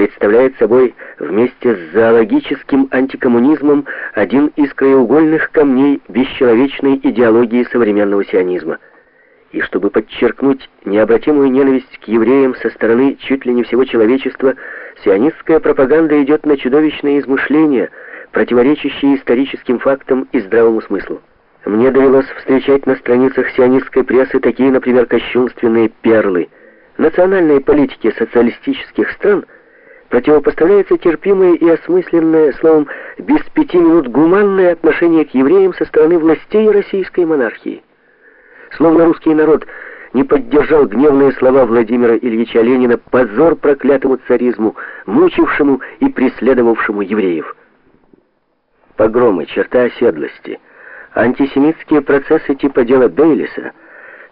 представляет собой вместе с зоологическим антикоммунизмом один из краеугольных камней бесчеловечной идеологии современного сионизма. И чтобы подчеркнуть необратимую ненависть к евреям со стороны чуть ли не всего человечества, сионистская пропаганда идет на чудовищные измышления, противоречащие историческим фактам и здравому смыслу. Мне довелось встречать на страницах сионистской прессы такие, например, кощунственные перлы. Национальной политике социалистических стран – противопоставляется терпимое и осмысленное, словом, без пяти минут гуманное отношение к евреям со стороны властей российской монархии. Словно русский народ не поддержал гневные слова Владимира Ильича Ленина «позор проклятому царизму, мучившему и преследовавшему евреев». Погромы, черта оседлости, антисемитские процессы типа дела Бейлиса –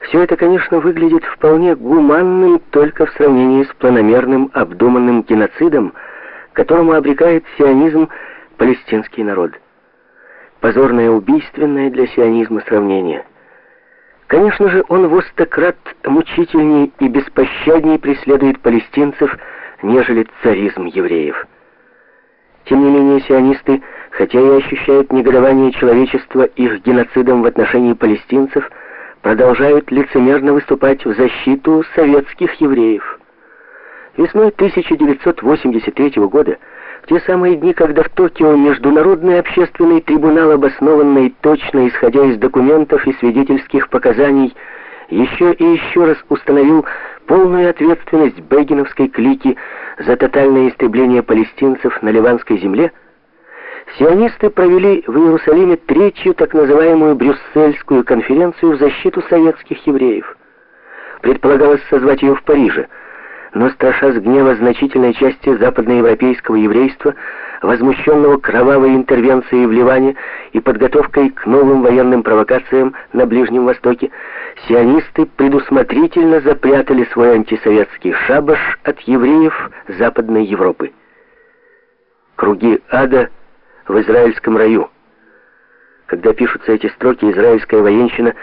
все это, конечно, выглядит вполне гуманным только в сравнении с планомерным, обдуманным геноцидом, которому обрекает сионизм палестинский народ. Позорное убийственное для сионизма сравнение. Конечно же, он в стократ мучительней и беспощадней преследует палестинцев, нежели царизм евреев. Тем не менее, сионисты, хотя и ощущают негодование человечества их геноцидом в отношении палестинцев, продолжают лицемерно выступать в защиту советских евреев. Весной 1983 года, в те самые дни, когда в Токио Международный общественный трибунал, обоснованный точно исходя из документов и свидетельских показаний, еще и еще раз установил полную ответственность бегиновской клики за тотальное истребление палестинцев на Ливанской земле, Сионисты провели в Иерусалиме третью так называемую Брюссельскую конференцию в защиту советских евреев. Предполагалось созвать ее в Париже, но страшась гнева значительной части западноевропейского еврейства, возмущенного кровавой интервенцией в Ливане и подготовкой к новым военным провокациям на Ближнем Востоке, сионисты предусмотрительно запрятали свой антисоветский шабаш от евреев Западной Европы. Круги ада – в израильском раю. Когда пишутся эти строки, израильская военщина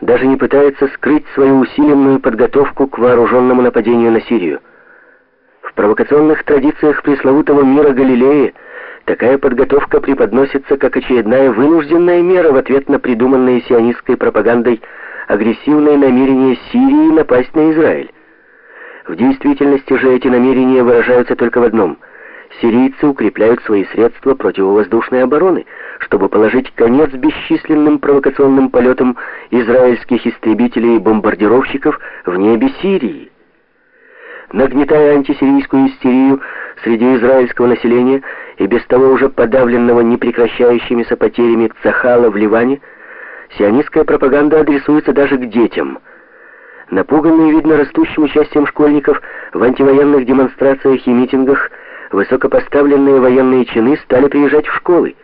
даже не пытается скрыть свою усиленную подготовку к вооруженному нападению на Сирию. В провокационных традициях пресловутого мира Галилеи такая подготовка преподносится как очередная вынужденная мера в ответ на придуманные сионистской пропагандой агрессивные намерения Сирии напасть на Израиль. В действительности же эти намерения выражаются только в одном – сирийцы укрепляют свои средства противовоздушной обороны, чтобы положить конец бесчисленным провокационным полетам израильских истребителей и бомбардировщиков в небе Сирии. Нагнетая антисирийскую истерию среди израильского населения и без того уже подавленного непрекращающимися потерями Цахала в Ливане, сионистская пропаганда адресуется даже к детям – Напуганные, видно, растущим участием школьников в антивоенных демонстрациях и митингах, высокопоставленные военные чины стали приезжать в школы.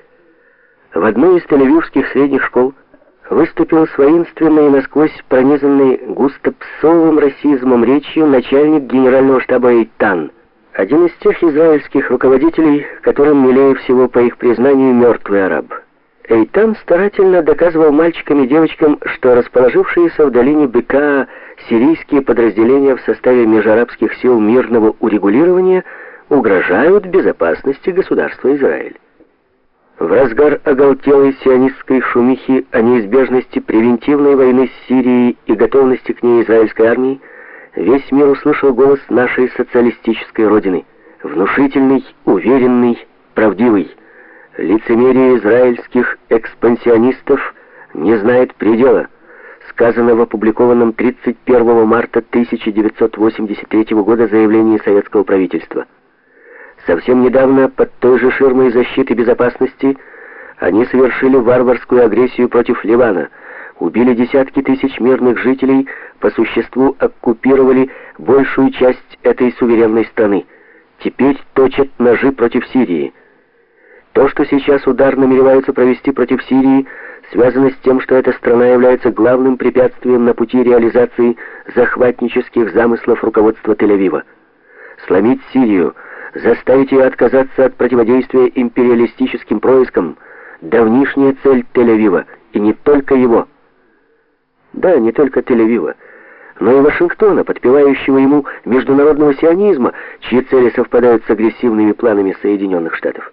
В одной из тель средних школ выступил с воинственной насквозь пронизанной густо псовым расизмом речью начальник генерального штаба Эйтан, один из тех израильских руководителей, которым милее всего, по их признанию, мертвый араб. Эйтан старательно доказывал мальчикам и девочкам, что расположившиеся в долине Бека сирийские подразделения в составе межарабских сил мирного урегулирования – угрожают безопасности государства Израиль. В разгар оголтелой сионистской шумихи о неизбежности превентивной войны с Сирией и готовности к ней израильской армии весь мир услышал голос нашей социалистической родины, внушительный, уверенный, правдивый. Лицемерие израильских экспансионистов не знает предела, сказано в опубликованном 31 марта 1983 года заявлении советского правительства. Совсем недавно под той же ширмой защиты безопасности они совершили варварскую агрессию против Ливана, убили десятки тысяч мирных жителей, по существу оккупировали большую часть этой суверенной страны. Теперь точат ножи против Сирии. То, что сейчас удар намереваются провести против Сирии, связано с тем, что эта страна является главным препятствием на пути реализации захватнических замыслов руководства Тель-Авива. Сломить Сирию – заставить ее отказаться от противодействия империалистическим проискам, давнишняя цель Тель-Авива, и не только его. Да, не только Тель-Авива, но и Вашингтона, подпевающего ему международного сионизма, чьи цели совпадают с агрессивными планами Соединенных Штатов.